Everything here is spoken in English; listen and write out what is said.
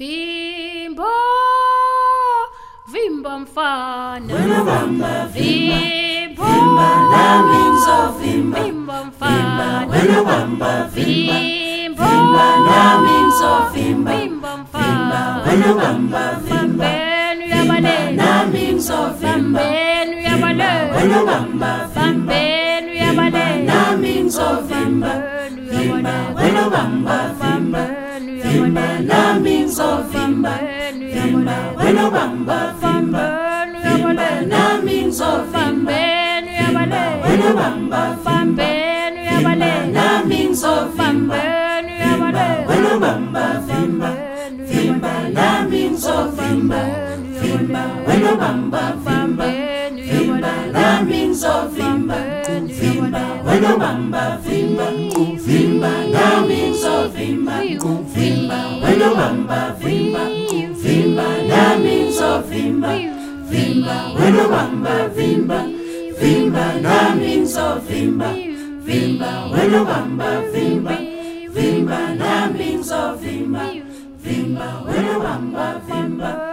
Vimbo, vimba mfana. Wena bamba Vimbo, nami ngizovimba vimba mfana. Wena bamba vimba Vimbo, nami ngizovimba vimba mfana. Wena bamba vimba Bambenu yabalele. nami ngizovimba Bambenu yabalele. Wena bamba vimba Bambenu yabalele. nami Bambenu yabalele. Wena bamba vimba vimba yabalele. nami ngizovimba Bambenu vimba yabalele. Wena bamba vimba vimba nami ngizovimba Bambenu yabalele. Wena bamba vimba yabalele. nami ngizovimba Bambenu yabalele. Wena bamba vimba vimba nami ngizovimba vimba Wena bamba vimba vimba nami ngizovimba vimba Wena bamba vimba vimba Bamba vimba vimba nami ngizovimba vimba. Wena bamba vimba vimba nami ngizovimba vimba. Wena bamba vimba vimba nami ngizovimba vimba. Wena bamba vimba